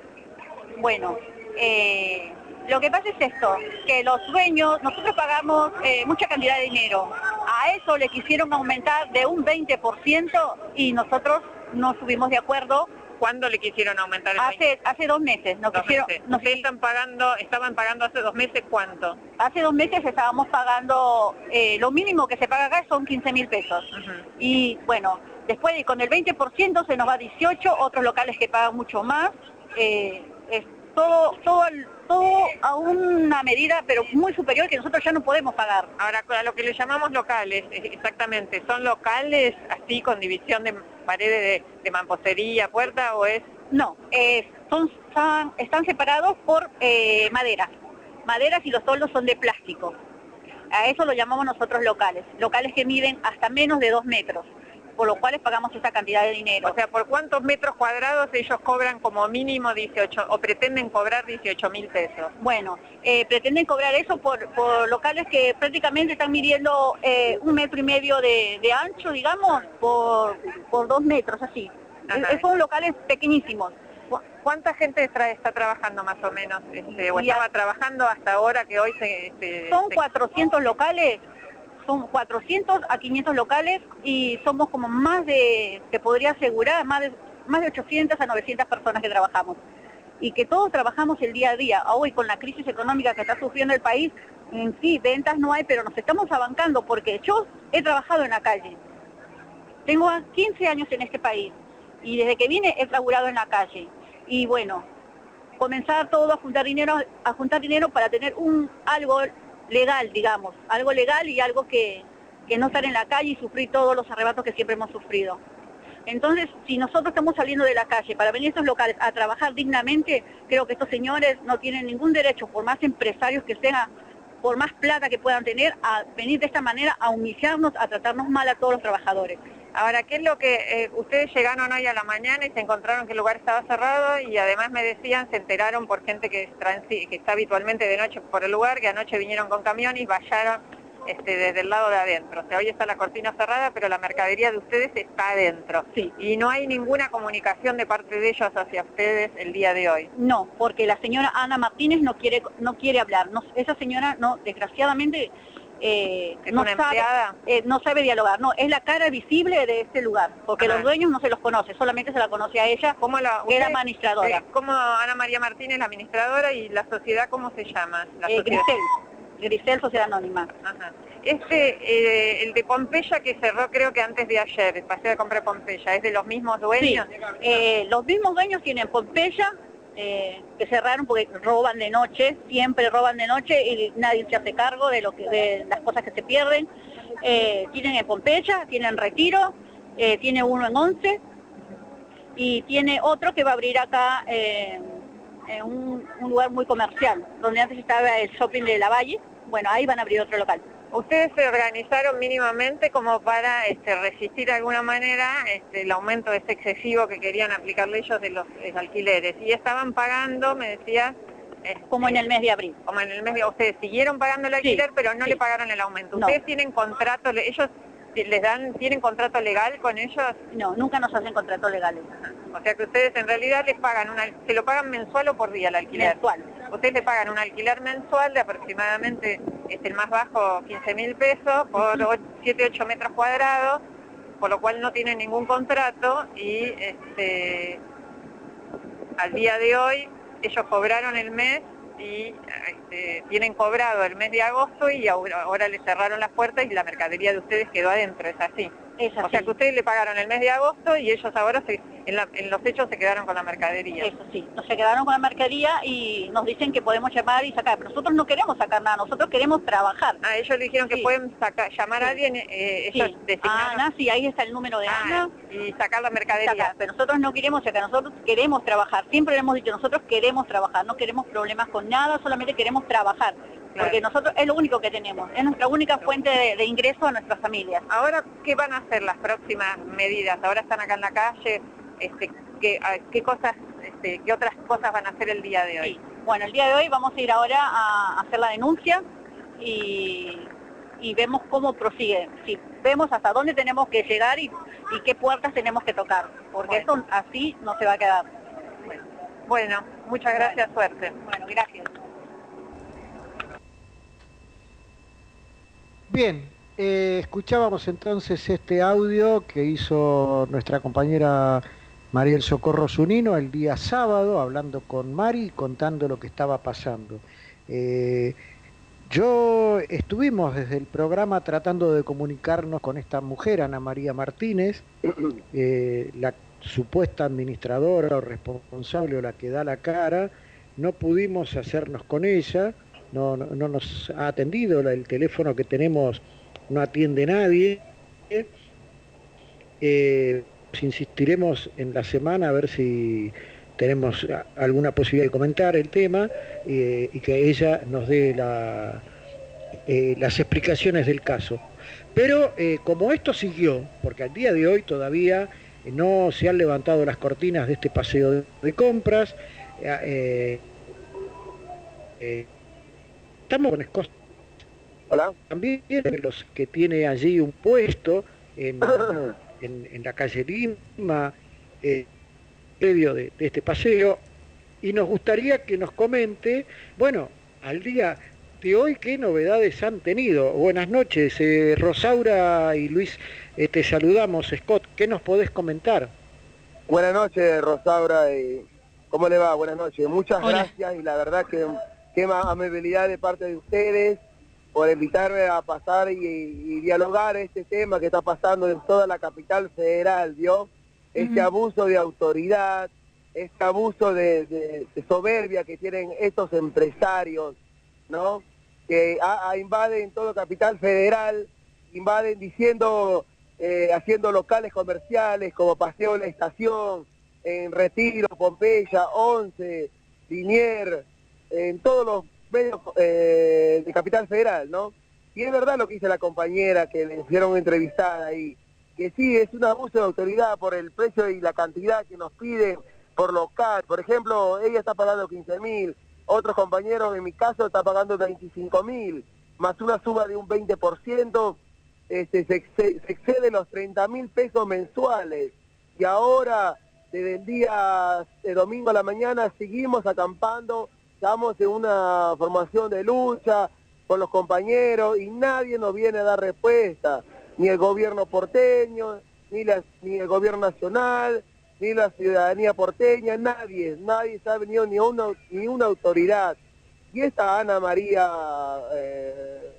Bueno, eh, lo que pasa es esto, que los dueños, nosotros pagamos eh, mucha cantidad de dinero, a eso le quisieron aumentar de un 20% y nosotros no estuvimos de acuerdo. ¿Cuándo le quisieron aumentar el Hace, hace dos meses, nos Dos quisieron, meses. nos ¿Ustedes están pagando, estaban pagando hace dos meses cuánto? Hace dos meses estábamos pagando, eh, lo mínimo que se paga acá son 15 mil pesos. Y bueno, después de- con el 20% se nos va a 18, otros locales que pagan mucho más. eh, es todo, todo, todo a una medida, pero muy superior que nosotros ya no podemos pagar. Ahora, a lo que le llamamos locales, exactamente, ¿son locales así con división de paredes de, de mampostería, puerta o es...? No, son, están, separados por eh, madera. Maderas y los toldos son de plástico. A eso lo llamamos nosotros locales. Locales que miden hasta menos de dos metros, por lo cual pagamos esa cantidad de dinero. O sea, ¿por cuántos metros cuadrados ellos cobran como mínimo 18 o pretenden cobrar 18 mil pesos? Bueno, eh, pretenden cobrar eso por, por locales que prácticamente están midiendo eh, un metro y medio de, de ancho, digamos, por, por dos metros, así. Eh, son locales pequeñísimos. ¿Cu- ¿Cuánta gente está trabajando más o menos? Este, ¿O estaba trabajando hasta ahora que hoy se... este, Son se- 400 locales, son 400 a 500 locales y somos como más de, te podría asegurar, más de, más de 800 a 900 personas que trabajamos. Y que todos trabajamos el día a día. Hoy con la crisis económica que está sufriendo el país, en sí, ventas no hay, pero nos estamos abancando porque yo he trabajado en la calle. Tengo 15 años en este país y desde que vine he laburado en la calle. Y bueno, comenzar todo a juntar dinero, a juntar dinero para tener un algo legal, digamos, algo legal y algo que, que no estar en la calle y sufrir todos los arrebatos que siempre hemos sufrido. Entonces, si nosotros estamos saliendo de la calle para venir a estos locales a trabajar dignamente, creo que estos señores no tienen ningún derecho, por más empresarios que sean, por más plata que puedan tener, a venir de esta manera a humillarnos, a tratarnos mal a todos los trabajadores. Ahora, ¿qué es lo que eh, ustedes llegaron hoy a la mañana y se encontraron que el lugar estaba cerrado y además me decían, se enteraron por gente que, transi- que está habitualmente de noche por el lugar, que anoche vinieron con camión y vallaron este, desde el lado de adentro. O sea, hoy está la cortina cerrada, pero la mercadería de ustedes está adentro. Sí. Y no hay ninguna comunicación de parte de ellos hacia ustedes el día de hoy. No, porque la señora Ana Martínez no quiere no quiere hablar. No, esa señora no, desgraciadamente eh, ¿Es no sabe, eh, no sabe dialogar. No, es la cara visible de este lugar, porque Ajá. los dueños no se los conoce, solamente se la conoce a ella, ¿Cómo la, que era administradora. eh, ¿Cómo Ana María Martínez, la administradora, y la sociedad cómo se llama? La Eh, sociedad. Grisel, Grisel Sociedad Anónima. Ajá. Este, eh, el de Pompeya que cerró creo que antes de ayer, el paseo de compra de Pompeya, ¿es de los mismos Sí, dueños? eh, los mismos dueños tienen Pompeya, eh, que cerraron porque roban de noche, siempre roban de noche y nadie se hace cargo de, lo que, de las cosas que se pierden. Eh, tienen en Pompeya, tienen Retiro, eh, tiene uno en Once y tiene otro que va a abrir acá eh, en un, un lugar muy comercial, donde antes estaba el shopping de la Valle. Bueno, ahí van a abrir otro local. ¿Ustedes se organizaron mínimamente como para este, resistir de alguna manera este, el aumento ese excesivo que querían aplicarle ellos de los eh, alquileres? Y estaban pagando, me decías... este, Como en el mes de abril. Como en el mes de... Ustedes siguieron pagando el alquiler, pero no sí. le pagaron el aumento. No. ¿Ustedes tienen contrato, ellos les dan, tienen contrato legal con ellos? No, nunca nos hacen contratos legales. O sea que ustedes en realidad les pagan, una, se lo pagan mensual o por día el alquiler. Mensual. Ustedes le pagan un alquiler mensual de aproximadamente, este, el más bajo, 15 mil pesos por 7, 8 metros cuadrados, por lo cual no tienen ningún contrato y este, al día de hoy ellos cobraron el mes y este, tienen cobrado el mes de agosto y ahora, ahora les cerraron las puertas y la mercadería de ustedes quedó adentro, es así. Es O sea que ustedes le pagaron el mes de agosto y ellos ahora se- en, la- en los hechos se quedaron con la mercadería. Eso sí, nos se quedaron con la mercadería y nos dicen que podemos llamar y sacar, pero nosotros no queremos sacar nada, nosotros queremos trabajar. Ah, ellos le dijeron que pueden sacar, llamar a alguien, eh, ellos Sí. designaron Ana, sí, ahí está el número de Ah, Ana. y sacar la mercadería. Sacar, pero nosotros no queremos sacar, nosotros queremos trabajar. Siempre le hemos dicho, nosotros queremos trabajar, no queremos problemas con nada, solamente queremos trabajar. Porque nosotros es lo único que tenemos, es nuestra única fuente de, de ingreso a nuestras familias. Ahora, ¿qué van a hacer las próximas medidas? Ahora están acá en la calle, este, ¿qué, qué cosas este, qué otras cosas van a hacer el día de hoy. Sí. Bueno, el día de hoy vamos a ir ahora a hacer la denuncia y, y vemos cómo prosigue. Si vemos hasta dónde tenemos que llegar y, y qué puertas tenemos que tocar, porque esto así no se va a quedar. Bueno, muchas gracias, suerte. Bueno, gracias. Bien, eh, escuchábamos entonces este audio que hizo nuestra compañera Mariel Socorro Zunino el día sábado, hablando con Mari y contando lo que estaba pasando. Eh, yo estuvimos desde el programa tratando de comunicarnos con esta mujer, Ana María Martínez, eh, la supuesta administradora o responsable o la que da la cara. No pudimos hacernos con ella, no, no, no nos ha atendido, el teléfono que tenemos no atiende nadie. Eh, insistiremos en la semana a ver si tenemos alguna posibilidad de comentar el tema eh, y que ella nos dé eh, las explicaciones del caso. Pero como esto siguió, porque al día de hoy todavía no se han levantado las cortinas de este paseo de, compras, estamos con Scott también los que tiene allí un puesto en, en- en la calle Lima, eh, medio de, de este paseo, y nos gustaría que nos comente, bueno, al día de hoy, qué novedades han tenido. Buenas noches, eh, Rosaura y Luis, eh, te saludamos, Scott, ¿qué nos podés comentar? Buenas noches, Rosaura. y ¿Cómo le va? Buenas noches. Muchas Hola. gracias y la verdad que qué ma- amabilidad de parte de ustedes por invitarme a pasar y, y dialogar este tema que está pasando en toda la capital federal, ¿vio? Este abuso de autoridad, este abuso de, de- de soberbia que tienen estos empresarios, ¿no? Que a- a- invaden todo capital federal, invaden diciendo, eh, haciendo locales comerciales como Paseo de la Estación, en Retiro, Pompeya, Once, Linier, en todos los medios eh, de Capital Federal, ¿no? Y es verdad lo que dice la compañera que le hicieron entrevistar ahí, que sí, es un abuso de autoridad por el precio y la cantidad que nos piden por local. Por ejemplo, ella está pagando 15 mil, otros compañeros, en mi caso, está pagando 25 mil, más una suba de un 20%, este, se, ex- se excede los 30 mil pesos mensuales. Y ahora, desde el día de domingo a la mañana, seguimos acampando, estamos en una formación de lucha con los compañeros y nadie nos viene a dar respuesta, ni el gobierno porteño, ni, la- ni el gobierno nacional, ni la ciudadanía porteña, nadie, nadie se ha venido ni una, ni una autoridad. Y esta Ana María, eh,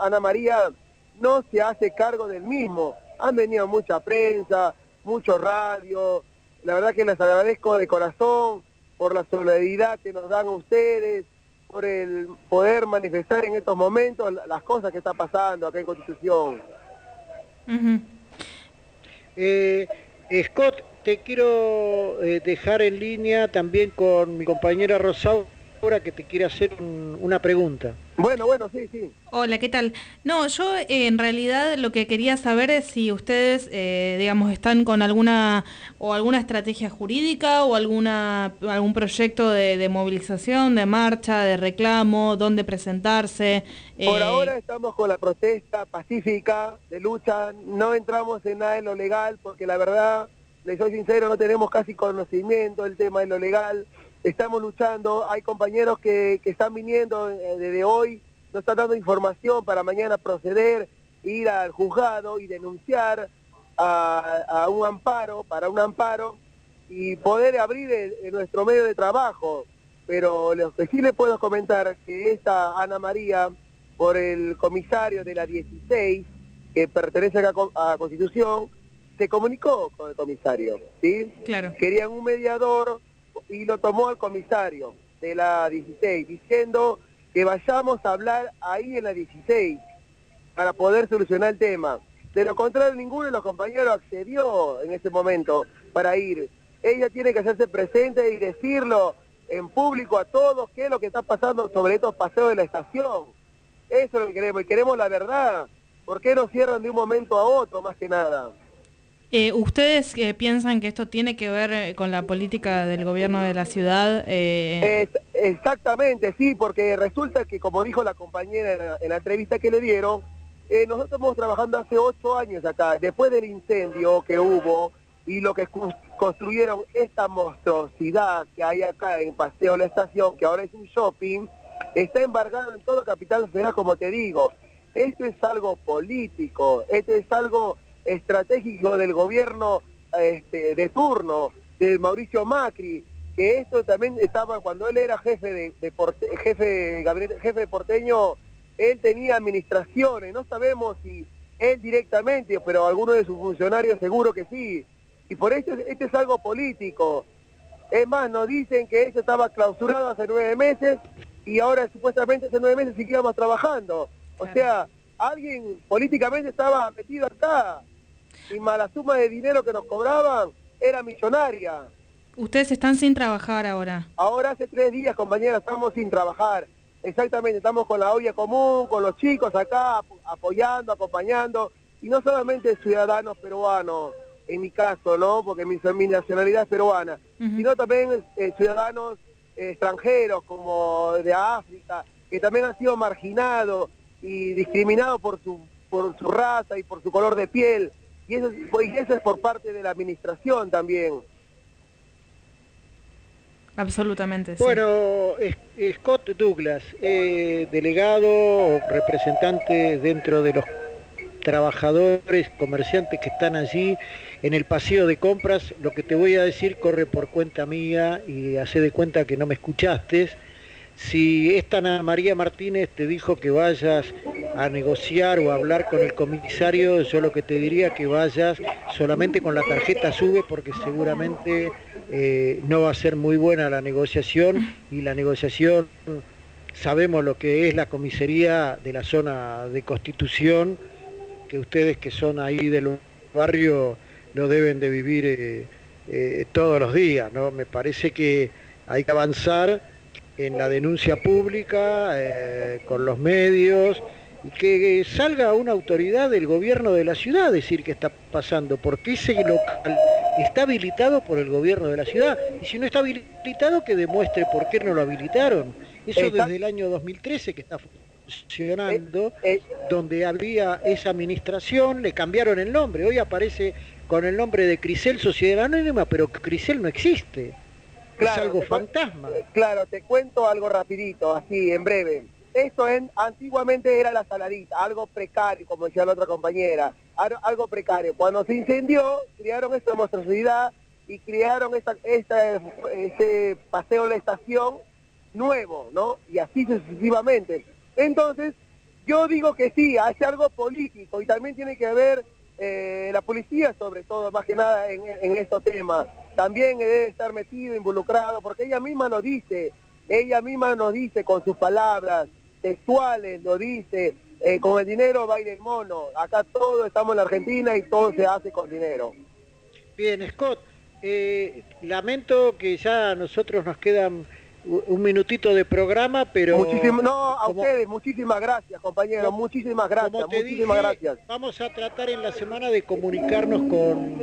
Ana María no se hace cargo del mismo. Han venido mucha prensa, mucho radio. La verdad que les agradezco de corazón por la solidaridad que nos dan ustedes, por el poder manifestar en estos momentos la- las cosas que están pasando acá en Constitución. Eh, Scott, te quiero eh, dejar en línea también con mi compañera Rosaura que te quiere hacer un- una pregunta. Bueno, bueno, sí, sí. Hola, ¿qué tal? No, yo eh, en realidad lo que quería saber es si ustedes, eh, digamos, están con alguna o alguna estrategia jurídica o alguna algún proyecto de, de movilización, de marcha, de reclamo, dónde presentarse. Por eh, ahora estamos con la protesta pacífica de lucha, no entramos en nada de lo legal porque la verdad, les soy sincero, no tenemos casi conocimiento del tema de lo legal. Estamos luchando, hay compañeros que, que están viniendo eh, desde hoy, nos están dando información para mañana proceder, ir al juzgado y denunciar a, a un amparo, para un amparo, y poder abrir el- el nuestro medio de trabajo. Pero lo que sí le puedo comentar que esta Ana María, por el comisario de la 16, que pertenece a, a Constitución, se comunicó con el comisario, ¿sí? Claro. Querían un mediador y lo tomó el comisario de la 16, diciendo que vayamos a hablar ahí en la 16 para poder solucionar el tema. De lo contrario, ninguno de los compañeros accedió en ese momento para ir. Ella tiene que hacerse presente y decirlo en público a todos qué es lo que está pasando sobre estos paseos de la estación. Eso es lo que queremos, y queremos la verdad. ¿Por qué nos cierran de un momento a otro, más que nada? Eh, ¿Ustedes eh, piensan que esto tiene que ver eh, con la política del gobierno de la ciudad? Es- exactamente, sí, porque resulta que, como dijo la compañera en la, en la entrevista que le dieron, eh, nosotros estamos trabajando hace ocho años acá, después del incendio que hubo y lo que cons- construyeron esta monstruosidad que hay acá en Paseo La Estación, que ahora es un shopping, está embargado en todo Capital Federal, como te digo. Esto es algo político, esto es algo estratégico del gobierno este, de turno, de Mauricio Macri, que esto también estaba cuando él era jefe de, de porte- jefe gabinete- jefe de porteño, él tenía administraciones, no sabemos si él directamente, pero alguno de sus funcionarios seguro que sí. Y por eso es- esto es algo político. Es más, nos dicen que esto estaba clausurado hace nueve meses y ahora supuestamente hace nueve meses seguíamos trabajando. O sea, alguien políticamente estaba metido acá y más la suma de dinero que nos cobraban era millonaria. Ustedes están sin trabajar ahora. Ahora hace tres días, compañeras, estamos sin trabajar. Exactamente, estamos con la olla común, con los chicos acá, ap- apoyando, acompañando, y no solamente ciudadanos peruanos, en mi caso, ¿no? Porque mi, mi nacionalidad es peruana, sino también eh, ciudadanos eh, extranjeros, como de África, que también han sido marginados y discriminados por su, por su raza y por su color de piel. Y eso, es- y eso es por parte de la administración también. Absolutamente, sí. Bueno, Scott Douglas, eh, delegado o representante dentro de los trabajadores, comerciantes que están allí en el paseo de compras, lo que te voy a decir corre por cuenta mía y hace de cuenta que no me escuchaste. Si esta Ana María Martínez te dijo que vayas a negociar o a hablar con el comisario, yo lo que te diría que vayas solamente con la tarjeta sube porque seguramente eh, no va a ser muy buena la negociación y la negociación sabemos lo que es la comisaría de la zona de Constitución, que ustedes que son ahí del barrio lo deben de vivir eh, eh, todos los días, ¿no? Me parece que hay que avanzar en la denuncia pública, eh, con los medios, y que salga una autoridad del gobierno de la ciudad a decir qué está pasando, porque ese local está habilitado por el gobierno de la ciudad, y si no está habilitado, que demuestre por qué no lo habilitaron. Eso Está- desde el año 2013 que está funcionando, donde había esa administración, le cambiaron el nombre, hoy aparece con el nombre de Crisel Sociedad Anónima, pero Crisel no existe. Es algo fantasma. Claro, te cuento algo rapidito, así, en breve. Esto en, antiguamente era la saladita, algo precario, como decía la otra compañera, algo, algo precario. Cuando se incendió, crearon esta monstruosidad y crearon esta, esta, este paseo de la estación nuevo, ¿no? Y así sucesivamente. Entonces, yo digo que sí, hace algo político y también tiene que ver eh, la policía, sobre todo, más que nada en, estos temas. También debe estar metido, involucrado, porque ella misma nos dice, ella misma nos dice con sus palabras textuales, lo dice, eh, con el dinero baila el mono. Acá todos estamos en la Argentina y todo se hace con dinero. Bien, Scott, eh, lamento que ya a nosotros nos quedan un minutito de programa, pero... Muchísimo, no, a como- ustedes, muchísimas gracias, compañeros, muchísimas gracias, muchísimas dije, gracias. Vamos a tratar en la semana de comunicarnos con,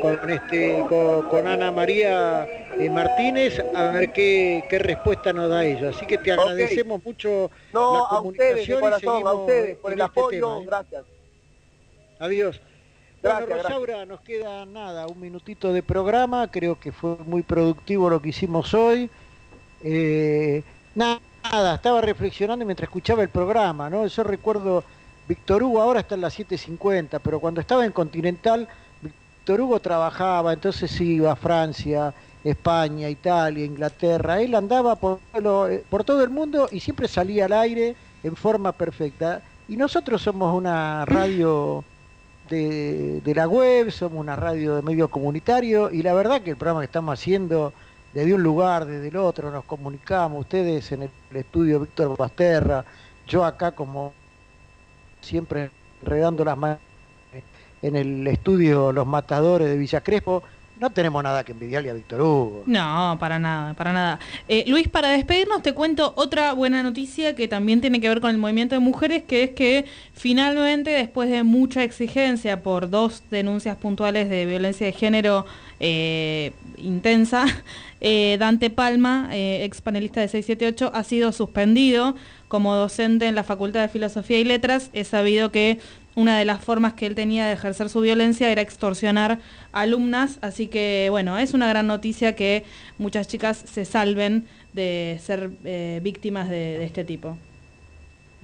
con, este, con, con Ana María eh, Martínez a ver qué, qué respuesta nos da ella. Así que te agradecemos mucho No, la a ustedes, comunicación corazón, a seguimos ustedes, por el este apoyo, tema, ¿eh? gracias. Adiós. Gracias, bueno, Rosaura, nos queda nada, un minutito de programa, creo que fue muy productivo lo que hicimos hoy. Eh, nada, estaba reflexionando mientras escuchaba el programa, ¿no? Yo recuerdo, Víctor Hugo ahora está en las 7.50, pero cuando estaba en Continental, Víctor Hugo trabajaba, entonces iba a Francia, España, Italia, Inglaterra, él andaba por, eh, por todo el mundo y siempre salía al aire en forma perfecta. Y nosotros somos una radio de, de la web, somos una radio de medio comunitario y la verdad que el programa que estamos haciendo desde un lugar, desde el otro, nos comunicamos, ustedes en el, estudio Víctor Basterra, yo acá como siempre enredando las manos en el estudio Los Matadores de Villa Crespo, no tenemos nada que envidiarle a Víctor Hugo. No, para nada, para nada. Eh, Luis, para despedirnos te cuento otra buena noticia que también tiene que ver con el movimiento de mujeres, que es que finalmente, después de mucha exigencia por dos denuncias puntuales de violencia de género eh, intensa, eh, Dante Palma, ex panelista de 678, ha sido suspendido como docente en la Facultad de Filosofía y Letras. He sabido que una de las formas que él tenía de ejercer su violencia era extorsionar alumnas, así que bueno, es una gran noticia que muchas chicas se salven de ser eh, víctimas de, de este tipo.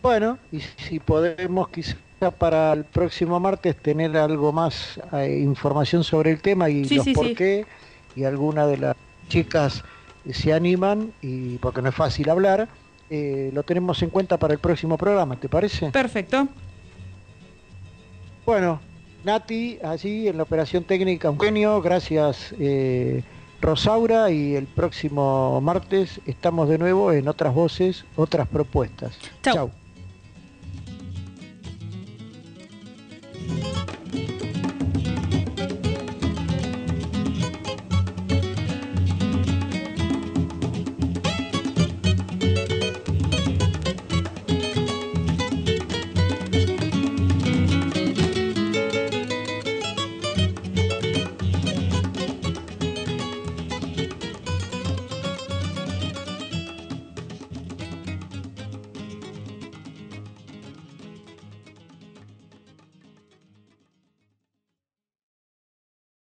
Bueno, y si podemos quizá para el próximo martes tener algo más eh, información sobre el tema y Sí, los sí, por sí. qué, y algunas de las chicas se animan, y porque no es fácil hablar, eh, lo tenemos en cuenta para el próximo programa, ¿te parece? Perfecto. Bueno, Nati, allí en la operación técnica, un genio, gracias eh, Rosaura, y el próximo martes estamos de nuevo en otras voces, otras propuestas. Chau.